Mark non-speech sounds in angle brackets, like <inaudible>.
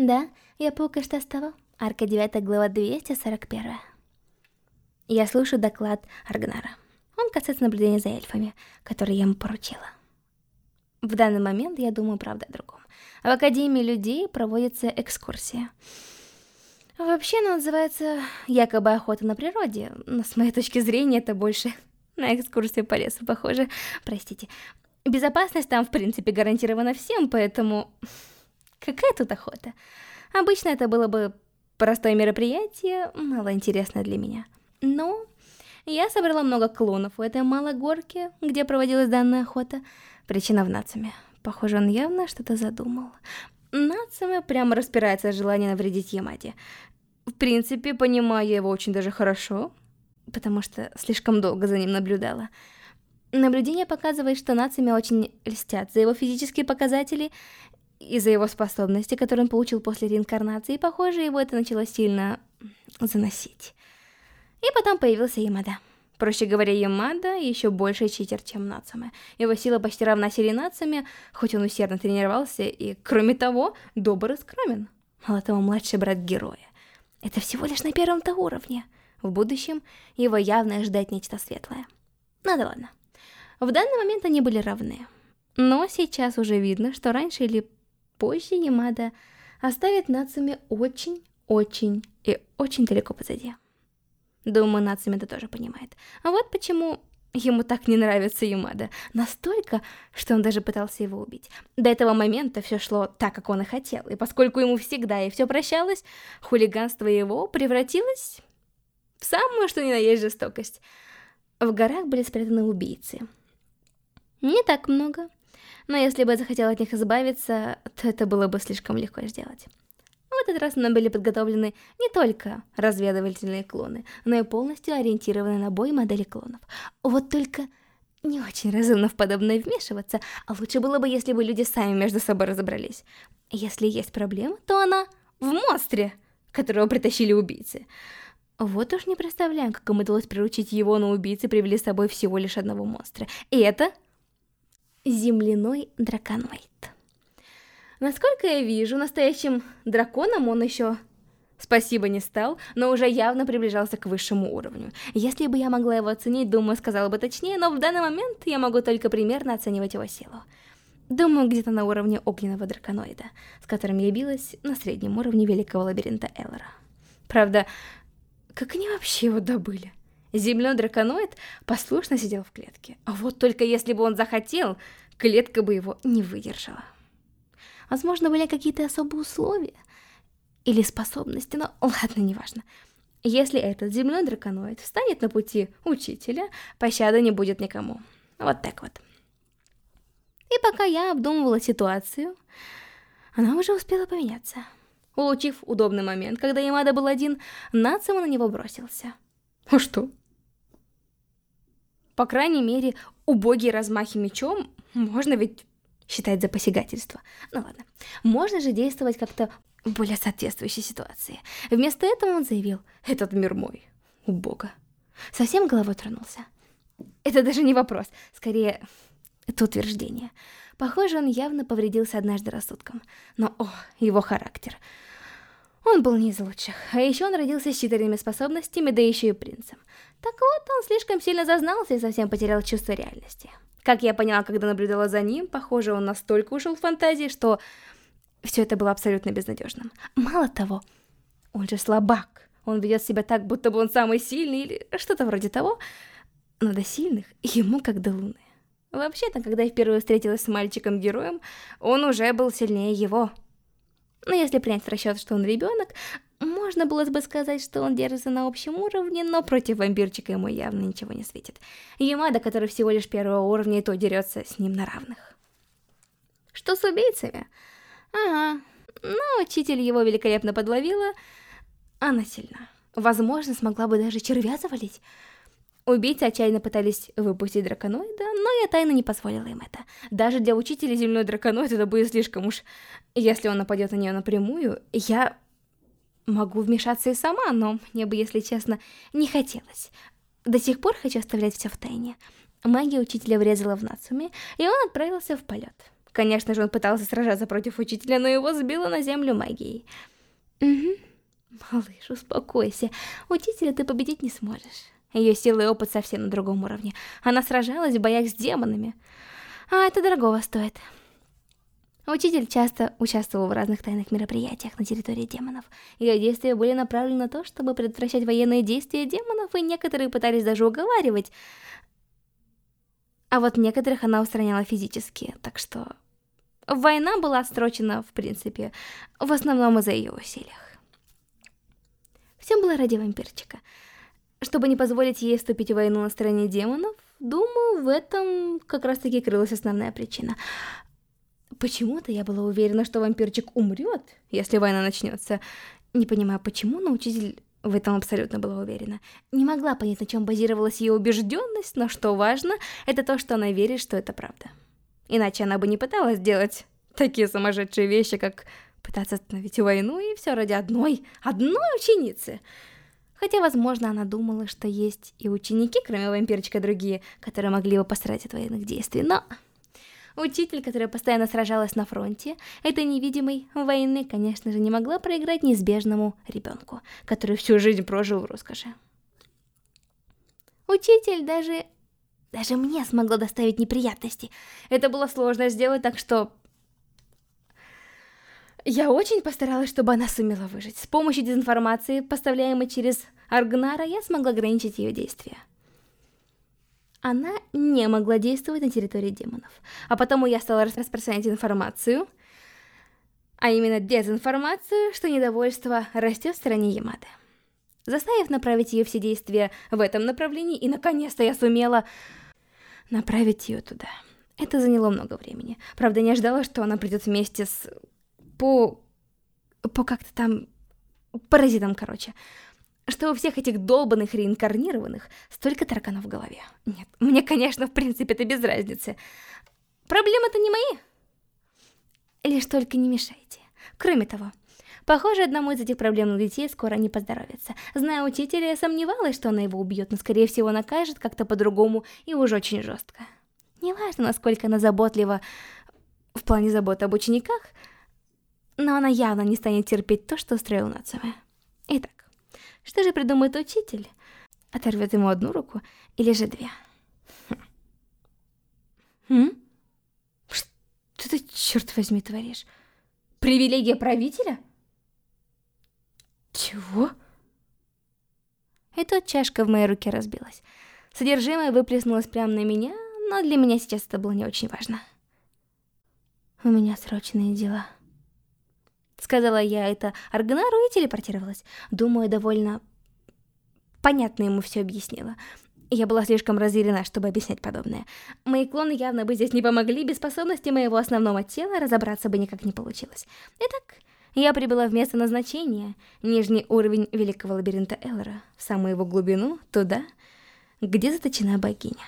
Да, я только что вставал. Арка 9, глава 241. Я слушаю доклад Аргнара. Он касается наблюдения за эльфами, которые я ему поручила. В данный момент я думаю, правда, о другом. В Академии людей проводится экскурсия. Вообще она называется якобы охота на природе, но с моей точки зрения это больше <laughs> на экскурсию по лесу похоже. Простите. Безопасность там, в принципе, гарантирована всем, поэтому... Какая тут охота? Обычно это было бы простое мероприятие, мало интересное для меня. Но я собрала много клонов у этой малой горки, где проводилась данная охота. Причина в Нацуме. Похоже, он явно что-то задумал. Нацуме прямо распирается от желания навредить Ямаде. В принципе, понимаю его очень даже хорошо, потому что слишком долго за ним наблюдала. Наблюдение показывает, что Нацуме очень льстят за его физические показатели из-за его способности, которые он получил после реинкарнации, похоже, его это начало сильно заносить. И потом появился Ямада. Проще говоря, Ямада еще больше читер, чем Нацуме. Его сила почти равна силе Нацуме, хоть он усердно тренировался, и, кроме того, добр и скромен. Мало того, младший брат героя. Это всего лишь на первом-то уровне. В будущем его явно ждать нечто светлое. Ну да ладно. В данный момент они были равны. Но сейчас уже видно, что раньше или позже Ямада оставит Нацуми очень, очень и очень далеко позади. Думаю, Нацуми это тоже понимает. А вот почему ему так не нравится Ямада. Настолько, что он даже пытался его убить. До этого момента все шло так, как он и хотел. И поскольку ему всегда и все прощалось, хулиганство его превратилось в самую что ни на есть жестокость. В горах были спрятаны убийцы. Не так много, но если бы я захотела от них избавиться, то это было бы слишком легко сделать. В этот раз нам были подготовлены не только разведывательные клоны, но и полностью ориентированные на бой модели клонов. Вот только не очень разумно в подобное вмешиваться, а лучше было бы, если бы люди сами между собой разобрались. Если есть проблема, то она в монстре, которого притащили убийцы. Вот уж не представляем, как им удалось приручить его на убийцы, привели с собой всего лишь одного монстра. И это земляной драконоид. Насколько я вижу, настоящим драконом он еще спасибо не стал, но уже явно приближался к высшему уровню. Если бы я могла его оценить, думаю, сказала бы точнее, но в данный момент я могу только примерно оценивать его силу. Думаю, где-то на уровне огненного драконоида, с которым я билась на среднем уровне великого лабиринта Эллора. Правда, как они вообще его добыли? Земной драконоид послушно сидел в клетке. А вот только если бы он захотел, клетка бы его не выдержала. Возможно, были какие-то особые условия или способности, но ладно, неважно. Если этот земной драконоид встанет на пути учителя, пощады не будет никому. Вот так вот. И пока я обдумывала ситуацию, она уже успела поменяться. Улучив удобный момент, когда Ямада был один, Нацума на него бросился. А что? По крайней мере, убогие размахи мечом можно ведь считать за посягательство. Ну ладно. Можно же действовать как-то в более соответствующей ситуации. Вместо этого он заявил, этот мир мой, убого. Совсем головой тронулся. Это даже не вопрос, скорее, это утверждение. Похоже, он явно повредился однажды рассудком. Но, о, его характер. Он был не из лучших. А еще он родился с читерными способностями, да еще и принцем. Так вот, он слишком сильно зазнался и совсем потерял чувство реальности. Как я поняла, когда наблюдала за ним, похоже, он настолько ушел в фантазии, что все это было абсолютно безнадежным. Мало того, он же слабак. Он ведет себя так, будто бы он самый сильный или что-то вроде того. Но до сильных ему как до луны. Вообще-то, когда я впервые встретилась с мальчиком-героем, он уже был сильнее его. Но если принять расчет, что он ребенок, можно было бы сказать, что он держится на общем уровне, но против вампирчика ему явно ничего не светит. Ямада, который всего лишь первого уровня, и то дерется с ним на равных. Что с убийцами? Ага, но учитель его великолепно подловила. Она сильна. Возможно, смогла бы даже червя завалить. Убийцы отчаянно пытались выпустить драконоида, но я тайно не позволила им это. Даже для учителя земной драконоид это будет слишком уж... Если он нападет на нее напрямую, я могу вмешаться и сама, но мне бы, если честно, не хотелось. До сих пор хочу оставлять все в тайне. Магия учителя врезала в Нацуми, и он отправился в полет. Конечно же, он пытался сражаться против учителя, но его сбило на землю магией. Угу. Малыш, успокойся. Учителя ты победить не сможешь. Ее сила и опыт совсем на другом уровне. Она сражалась в боях с демонами. А это дорогого стоит. Учитель часто участвовал в разных тайных мероприятиях на территории демонов. Ее действия были направлены на то, чтобы предотвращать военные действия демонов, и некоторые пытались даже уговаривать. А вот некоторых она устраняла физически, так что... Война была отстрочена, в принципе, в основном из-за ее усилиях. Все было ради вампирчика. Чтобы не позволить ей вступить в войну на стороне демонов, думаю, в этом как раз-таки крылась основная причина. Почему-то я была уверена, что вампирчик умрет, если война начнется. Не понимаю, почему, но учитель в этом абсолютно была уверена. Не могла понять, на чем базировалась ее убежденность, но что важно, это то, что она верит, что это правда. Иначе она бы не пыталась делать такие сумасшедшие вещи, как пытаться остановить войну, и все ради одной, одной ученицы. Хотя, возможно, она думала, что есть и ученики, кроме вампирчика, другие, которые могли бы пострадать от военных действий, но... Учитель, которая постоянно сражалась на фронте, этой невидимой войны, конечно же, не могла проиграть неизбежному ребенку, который всю жизнь прожил в роскоши. Учитель даже... Даже мне смогло доставить неприятности. Это было сложно сделать, так что я очень постаралась, чтобы она сумела выжить. С помощью дезинформации, поставляемой через Аргнара, я смогла ограничить ее действия. Она не могла действовать на территории демонов, а потому я стала распространять информацию, а именно дезинформацию, что недовольство растет в стороне Ямады. Заставив направить ее все действия в этом направлении, и наконец-то я сумела направить ее туда. Это заняло много времени. Правда, не ожидала, что она придет вместе с по... по как-то там... паразитам, короче. Что у всех этих долбанных реинкарнированных столько тараканов в голове. Нет, мне, конечно, в принципе, это без разницы. Проблемы-то не мои. Лишь только не мешайте. Кроме того, Похоже, одному из этих проблемных детей скоро не поздоровится. Зная учителя, я сомневалась, что она его убьет, но скорее всего накажет как-то по-другому и уже очень жестко. Неважно, насколько она заботлива в плане заботы об учениках, но она явно не станет терпеть то, что устроил Нацуме. Итак, что же придумает учитель? Оторвет ему одну руку или же две? Хм? Что ты, черт возьми, творишь? Привилегия правителя? Чего? И тут чашка в моей руке разбилась. Содержимое выплеснулось прямо на меня, но для меня сейчас это было не очень важно. У меня срочные дела. Сказала я это Аргнару и телепортировалась. Думаю, довольно понятно ему все объяснила. Я была слишком разъярена, чтобы объяснять подобное. Мои клоны явно бы здесь не помогли, без способности моего основного тела разобраться бы никак не получилось. Итак, я прибыла в место назначения, нижний уровень великого лабиринта Эллора, в самую его глубину, туда, где заточена богиня.